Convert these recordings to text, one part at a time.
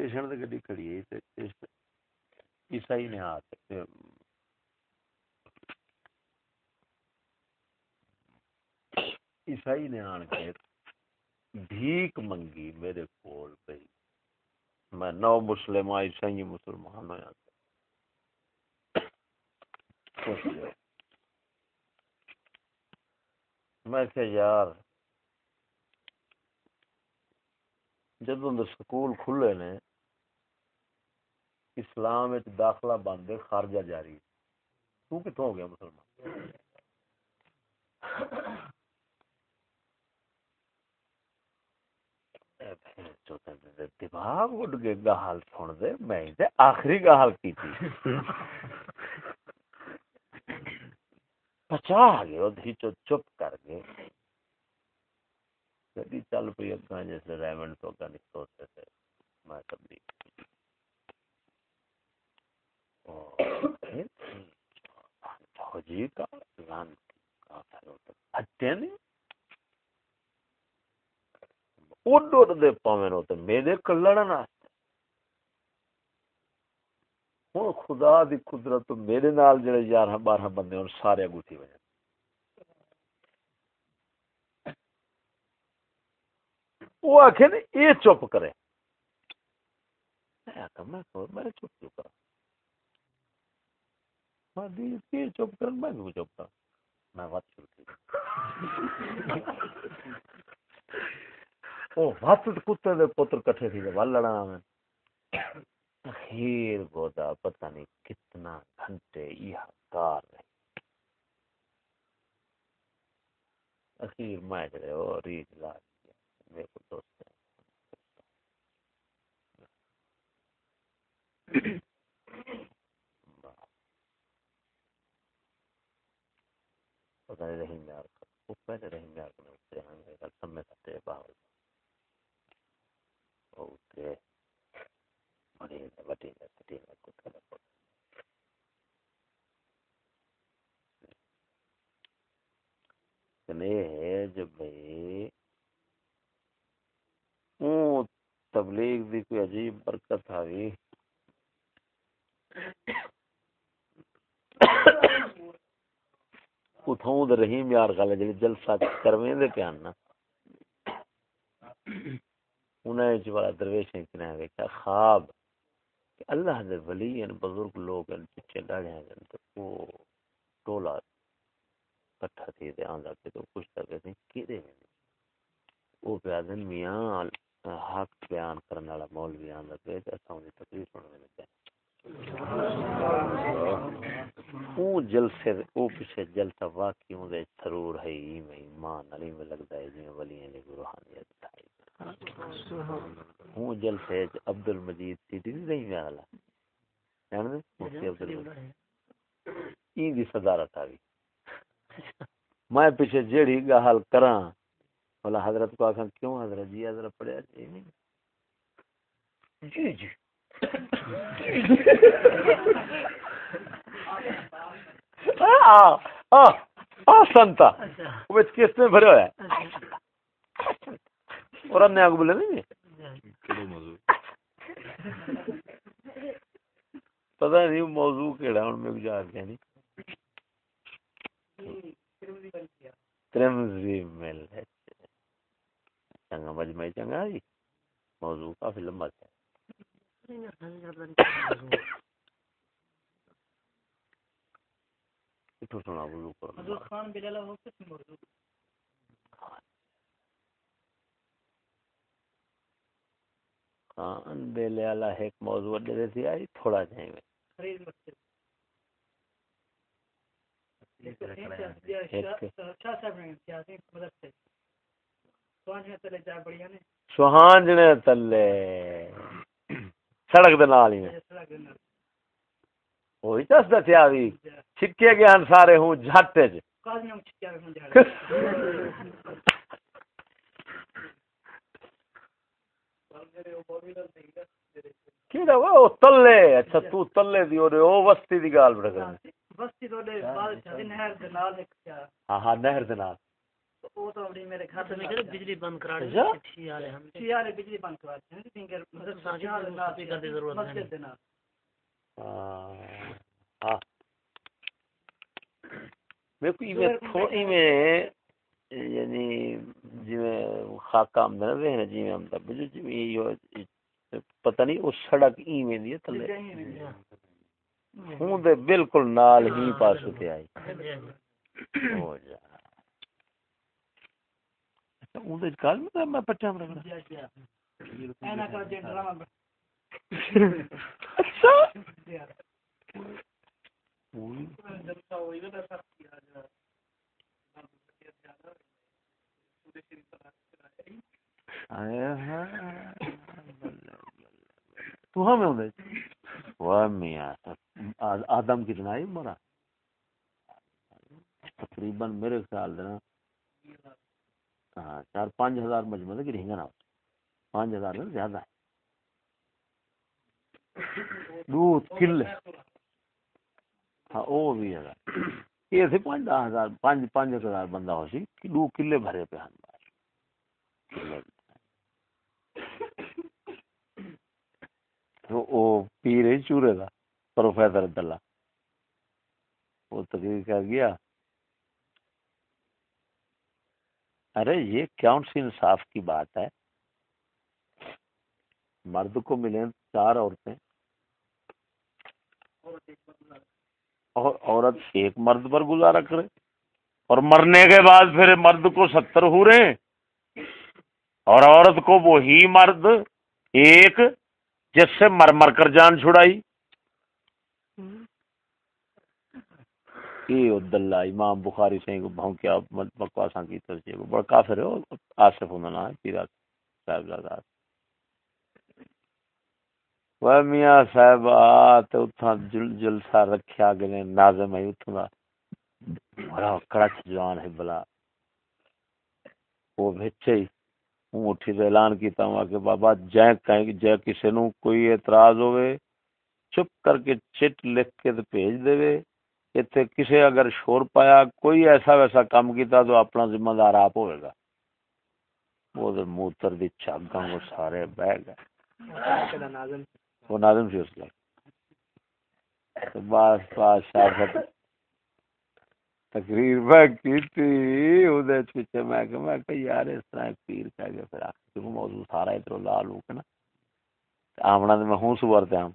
Station تے گڈی کھڑی ہے تے عیسائی نے آ کے عیسائی نے آن کے بھیک منگی میرے کول پئی میں نو مسلم عیسائی مسلمان ہویا میں کہ یار جدوں دے سکول کھلے نے اسلام داخلہ بند خارجہ جاری۔ تو کتوں ہو گیا مسلمان؟ دماغ اڑ گئے گال سن دے، میں آخری گال کی تھی پچا گئے چپ کر گئے گڈی چل پی اگا جیسے ریمنڈ تو اگا نکلوتے تھے میں تبلیغ فوجی کا لان ہٹے نہیں اڈ اڈ دے پاویں تے میرے کلڑن واسطے۔ ہن خدا دی قدرت میرے نال جڑے 11 12 بندے ہن سارے گوٹھی وجہ وہ آخ یہ چپ کرے۔ میں چپ چپ کرا چپ کر میں چپ کر؟ میں وت وت کتے دے پتر کٹھے تھی ول لڑا میں۔ اخیر گودا پتہ نہیں کتنا گھنٹے یہ کار رہے۔ اخیر میں جڑے او ریت لا میرے کو دوست پتہ نہیں رہی یار وہ پہلے رہی یار کو اترے ہم سمے ستے باہر اوکے بڑی بڑی بڑی کتا لگا ہے جب بھائی تبلیغ دی کوئی عجیب برکت آئی اتھوں رحیم یار گل جڑی جلسہ کرویں دے پیان نا۔ انہیں جو والا درویش ہیں کنے ویکھا خواب کہ اللہ دے ولی ہیں بزرگ لوگ ہیں پیچھے ڈاڑے ہیں تو وہ ٹولا کٹھا تھی دے آندا کہ تو پوچھتا کہ نہیں کیدے میں وہ پہ دن میاں حق بیان کرنے والا مولوی آندا کہ اساں دی تقریر سننے لگے۔ ہاں۔ او جلسے او پیچھے واقعی ہوں دے ضرور ہے میں ایمان علی میں ہے جی ولی نے روحانیت جلسے عبد المجید نہیں میں جان دے مفتی عبد المجید این دی صدارت آ میں پیچھے جیڑی گل کراں حضرت کو آخر کیوں حضرت جی حضرت پڑھیا جی؟ نہیں جی جی۔ سنتا کس میں بھرے ہوا اور انہیں آگ بولے نہیں پتا نہیں موضوع کہڑا ہوں میں گزار گیا نہیں ترمزی مل ہے چنگا مجمع چنگا جی موضوع کافی لمبا ہے سنا وضو کرنا خان بلال موضوع ایک موضوع دے سی آئی تھوڑا جائیں گے خرید مسجد سوہانجنے تلے سڑک دے نال ہی وہی دس دسیا بھی چھکے گیا سارے ہوں جھٹ تلے؟ اچھا تو تلے دی اور او وستی دی گال بڑھ گئی۔ وستی تو دے نہر دے نال ہاں ہاں نہر دے نال۔ وہ تو اپنی میرے گھر میں کہ بجلی بند کرا دے؟ ٹھی والے ہم ٹھی والے بجلی بند کرا دے فنگر سانجی کر دی ضرورت ہے۔ مسجد دینا ہاں ہاں میں کوئی میں تھوڑی میں یعنی جی جی جی پتہ نہیں اس سڑک ای میں دیئے تلے ہوں دے بالکل نال ہی پاس ہوتے آئی ہو جا۔ ہوں دے کال میں میں اینا کا جن ڈرامہ اچھا۔ تو ہمیں ہوں وہ میاں آدم کتنا ہی مرا تقریباً میرے خیال دینا ہاں چار پانچ ہزار مجموعہ کہ رہنگا نا پانچ ہزار میں زیادہ ہے۔ دودھ کل ہاں وہ بھی ہے۔ یہ تھے پانچ دہ ہزار، پانچ پانچ ہزار بندہ ہو سی کہ دو کلے بھرے پہ ہن بار وہ پیر ہے چورے کا پروفیسر عبداللہ۔ وہ تقریر کر گیا۔ ارے یہ کون سی انصاف کی بات ہے؟ مرد کو ملے چار عورتیں۔ اور عورت ایک مرد پر گزارا کرے۔ اور مرنے کے بعد پھر مرد کو ستر ہو رہے اور عورت کو وہی مرد، ایک، جس سے مر مر کر جان چھڑائی۔ عبداللہ، امام بخاری سے بھونکیا بکواساں کی ترجیح بڑا کافر ہے آصف ہونا ہے پیرا صاحب زادہ وہ میاں صاحب آتے اتھا جل، جلسہ رکھیا گلے نازم ہے اتھا دا بڑا کڑچ جوان ہے بلا۔ وہ بھیچے ہی ہوں اٹھی دے اعلان کیتا ہوں کہ بابا جائیں کہیں جائیں کسی نو کوئی اعتراض ہوئے چپ کر کے چٹ لکھ کے بھیج دے اتنے کسی اگر شور پایا، کوئی ایسا ویسا کام کیتا تو اپنا ذمہ دار آپ ہوئے گا۔ وہ تو موتر دی چاگاں وہ سارے بہ گئے۔ وہ ناظم سی اس لائے بس بادشاہ تقریر میں کی تھی ادھر پیچھے میں کہ میں کہ یار اس طرح پیر کہہ گیا پھر آخر کیونکہ موضوع سارا ادھر لال ہو کے نا۔ آمنا تو میں ہوں سوار تے آم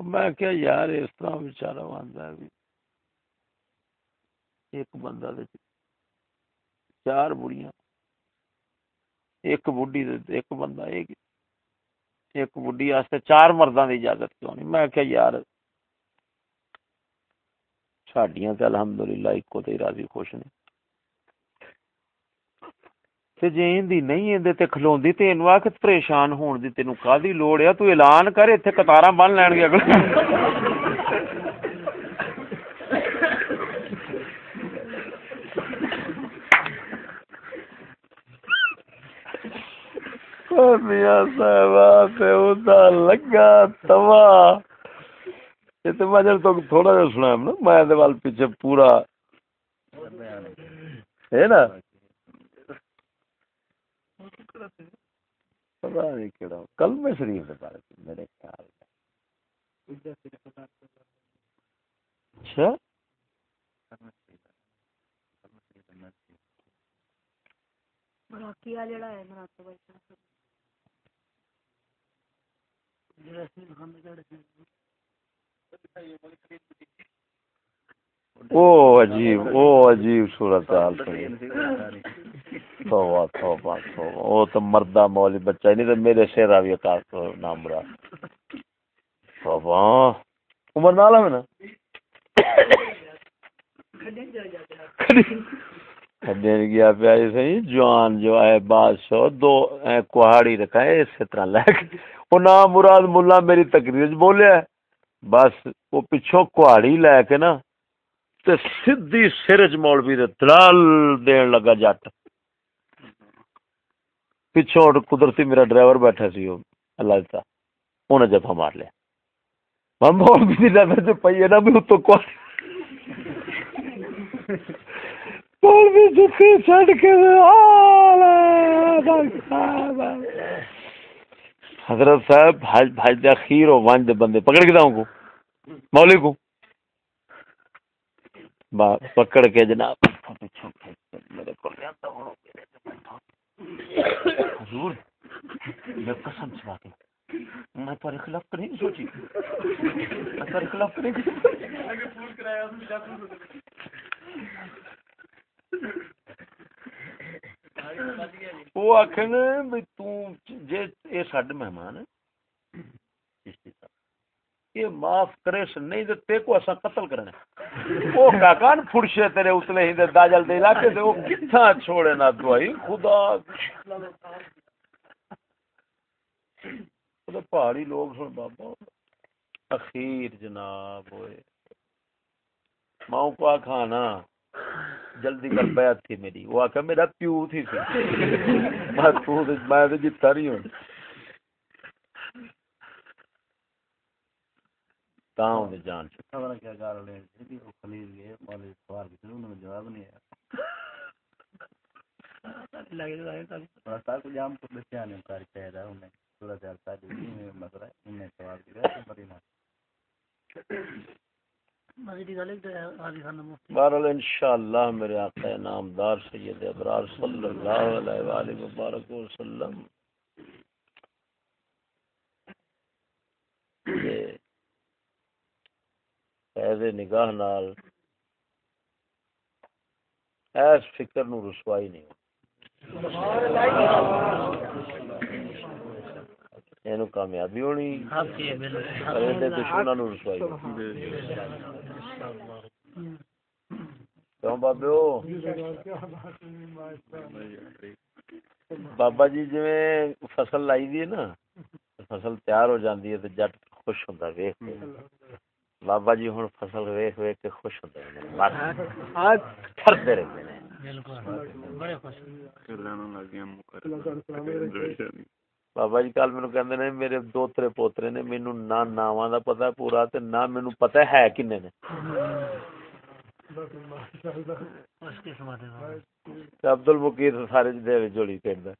میں کیا یار اس طرح بیچارہ بنتا ہے ایک بندہ دے چار بڑیاں۔ ایک بڈی ایک بندہ ایک ایک بڈی واسطے چار مرداں دی اجازت کیوں نہیں؟ میں کہ یار ساڈیاں تے الحمدللہ اکو تے راضی خوش نے۔ تے جے ایندی نہیں ایندے تے کھلوندی تے اینو آ پریشان ہون دی، تینوں کادی لوڑ ہے؟ تو اعلان کر ایتھے قطاراں بن لین گے اگلے۔ میاں صاحب لگا توا۔ میں جب تو تھوڑا جا سنا نا، میں وال پیچھے پورا۔ ہے نا؟ نہیں میں شریف کے بارے میرے خیال اچھا جڑا ہے مراقبہ او عجیب او عجیب صورت حال توبہ توبہ توبہ۔ او تو مردہ مولی بچہ نہیں تو میرے سے راوی کا نام برا توبہ۔ عمر نالا میں نا؟ کھڈین گیا پیا سی جوان جو ہے، بادشاہ، دو کوہاڑی رکھا ہے، اسی طرح لے کے۔ وہ نام مراد ملا میری تقریر بولیا بس وہ پچھوں کوہاڑی لے کے نا، تے سدھی سرج مولوی دے دلال دین لگا جٹ۔ پچھوں قدرتی میرا ڈرائیور بیٹھا سی وہ اللہ دیتا انہیں جفا مار لیا میں مولوی دی نظر جو پئی ہے نا بھی اتوں کوہاڑی بھی جتی چھڑ کے حضرت صاحب بھاج بھاج دے اخیر و وانج دے بندے پکڑ کے داؤں کو مولی کو پکڑ کے جناب میرے کو لیا ہوں حضور، میں قسم سے کے، میں پر خلاف کریں سوچی۔ میں پر خلاف کریں وہ آخر بھائی تے سڈ مہمان ہے یہ معاف کرے نہیں تے کو اسا قتل کرنا وہ کاکان، پھڑشے تیرے اتلے ہی دے داجل دے علاقے دے وہ کتھا چھوڑے نہ دعائی خدا۔ خدا، پہاڑی لوگ سن بابا۔ اخیر جناب ہوئے ماؤں کو کھانا جلدی کر بیعت تھی میری۔ وہ آکھا، میرا پیو تھی سی۔ میں تو جتا نہیں ہوں تاؤں دے جان چھتا خبر کیا گار لے جی وہ خلیل گئے مولے سوار کی انہوں نے جواب نہیں ہے لگے تو آئے تاکہ کو جام کو بچے نہیں کاری کہہ رہا انہیں صورت حال ساری میں مسئلہ انہیں سوال کیا ہے بڑی نہ بہرحال انشاءاللہ میرے آقا نامدار سید ابرار صلی اللہ علیہ وآلہ وبارک وسلم فیض نگاہ نال ایس فکر نو رسوائی نہیں اینو کامیابی ہونی دشمنوں نو رسوائی کیوں بابے بابا جی جی فصل لائی دی نا فصل تیار ہو جاندی ہے تو جٹ خوش ہوندا ویکھ کے بابا جی ہن فصل ویکھ ویکھ کے خوش رہندے نے بالکل بڑے خوش بابا جی کل مینوں کہندے نے میرے دو ترے پوترے نے مینوں نہ ناواں دا پتہ پورا تے نہ مینوں پتہ ہے کنے نے عبد المقیر سارے دے جوڑی پیندا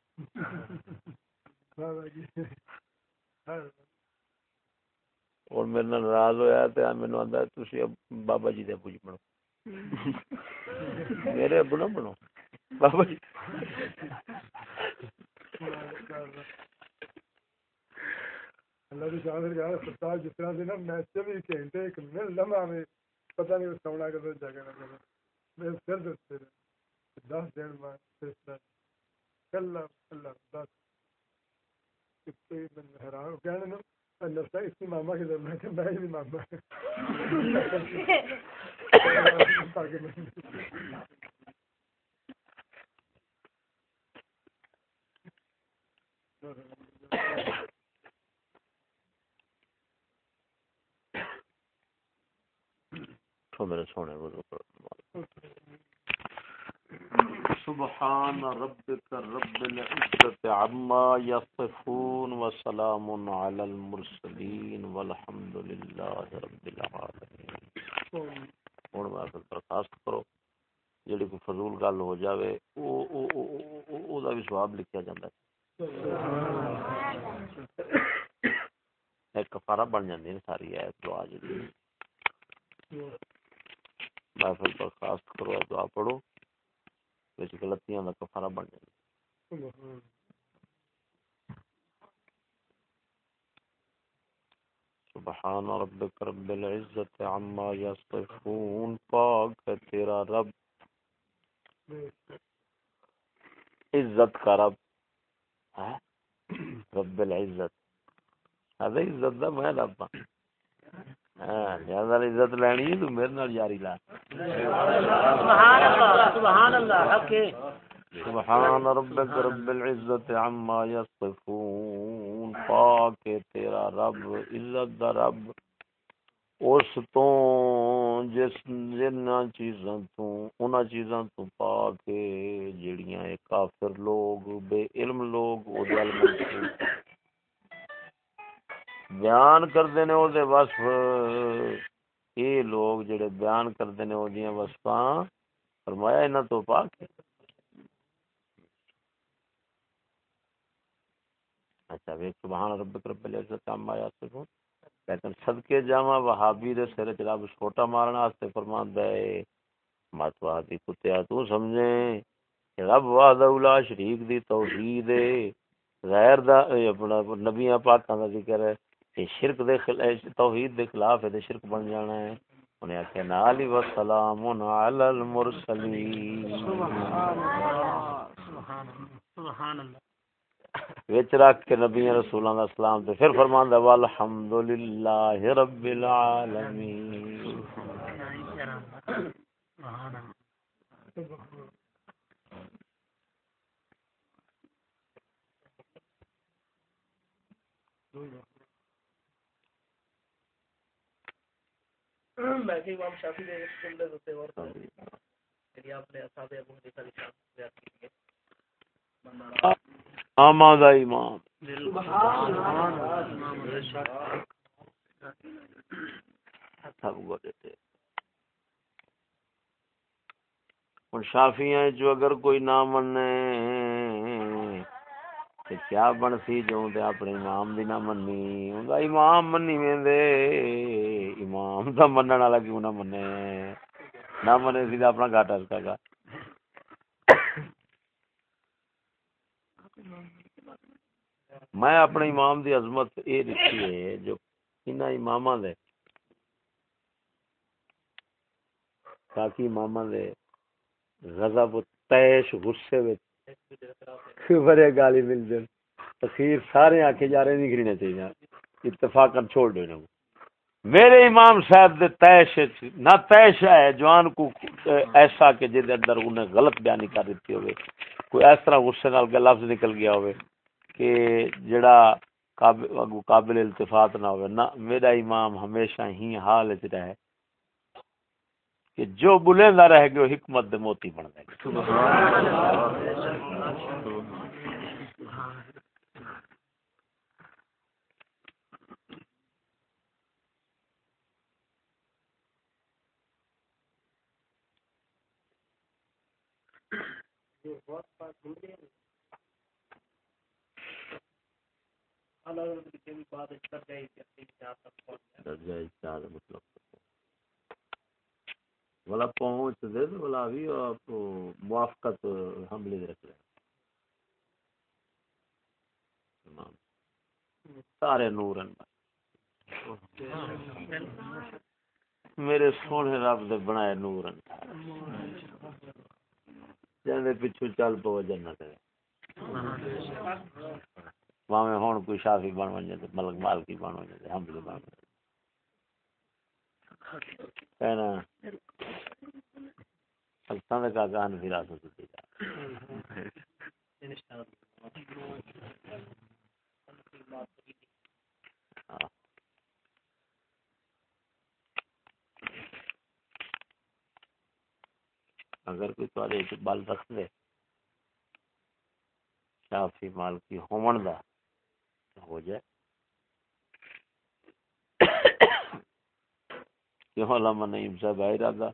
اور میرے نال ناراض ہویا تے مینوں آندا تسی بابا جی دے ابو جی بنو میرے ابو نہ بنو۔ بابا جی۔ اللہ کی شان ہے یار سرکار جس طرح سے نا میں چوبیس گھنٹے ایک منٹ لمحہ میں پتہ نہیں سونا کدھر جگہ نہ میں سر دستے رہے۔ دس دن بعد کل اللہ دس۔ حیران ہو کہنے نا نسا اس کی ماما کے میں کہ میں بھی ماما میرے سونے سبحان ربك رب العزة عما يصفون وسلام على المرسلين والحمد لله رب العالمين. اور میں پھر درخواست کرو جڑی کوئی فضول گل ہو جاوے او او او او دا بھی ثواب لکھیا جاندا ہے۔ ایک کفارہ بن جاندی ہے ساری ایت دعا جڑی۔ محفل برخاست کرو دعا پڑھو وچ غلطیاں دا کفارہ بن جائے سبحان ربک رب العزت عما یصفون پاک تیرا رب عزت کا رب رب العزت هذا عزت دا میں رب ہاں عزت لینی تو میرے نال یاری لا۔ سبحان اللہ سبحان اللہ حق سبحان ربک رب العزت عما یصفون پاک تیرا رب عزت دا رب۔ اس تو جس جنہ چیزاں تو انہاں چیزاں تو پاک جڑیاں کافر لوگ بے علم لوگ او دل بیان کرتے نے دے وصف۔ اے لوگ جڑے بیان کرتے نے او دیاں وصفاں، فرمایا انہاں تو پاک ہے۔ اچھا ویک سبحان ربک رب العزت عما یصفون۔ لیکن صدقے جاواں وہابی دے سر چھوٹا مارنا واسطے فرماندا ہے مت وہابی کتیا تو سمجھے رب وحدہ لا شریک دی توحید ہے۔ غیر دا اپنا نبیاں پاکاں دا ذکر ہے۔ کہ شرک دے خلاف، توحید دے خلاف ہے تے شرک بن جانا ہے۔ انہیں آخیا نالی و سلام علی المرسلین۔ وچ رکھ کے نبی رسولاں دا سلام تے پھر فرماندا والحمدللہ رب العالمین۔ میں کہ امام شافعی نے اس جملے سے اور کہ آپ نے اصحاب ابو حنیفہ کی شان بیان کی ہے آماد امام سبحان اللہ سب کو دیتے ہوں شافیاں جو اگر کوئی نہ مننے تے کیا بن سی جو تے اپنے امام دی نہ مننی اوندا امام مننی ویندے۔ امام دا منن والا کیوں نہ منے؟ نہ منے سی تے اپنا گھاٹا رکھا گا میں اپنے امام دی عظمت اے دکھی ہے جو انہاں اماماں دے تاکہ اماماں دے غضب و تیش، غصے وچ بڑے گالی مل جن تخیر سارے آکے جا رہے نہیں گرنا چاہیے۔ اتفاقا چھوڑ دو انہوں۔ میرے امام صاحب دے تیش نہ تیش ہے جوان کو ایسا کہ جے اندر انہیں غلط بیانی کر دیتی ہوئے کوئی اس طرح غصے نال کے لفظ نکل گیا ہوئے کہ جڑا قابل, قابل التفات نہ ہوئے نہ میرا امام ہمیشہ ہی حال وچ رہے۔ کہ جو بلیندا رہ گئے حکمت دے موتی بن گئے۔ درجہ مطلب۔ والا پہنچ دے تو والا بھی آپ موافقت حملے دے رکھ رہے سارے نور ہیں میرے سونے رب دے بنائے نور ہیں جاندے پیچھے چل پو جنت ہے ماویں ہون کوئی شافی بن ونجے تے ملک مالکی بن ونجے تے حملے بن ونجے ہاں۔ اگر کوئی تھوڑے بال رکھ دے شافی مالکی ہومن دا ہو جائے۔ کیوں ہاں، علامہ نعیم صاحب آئے ارادہ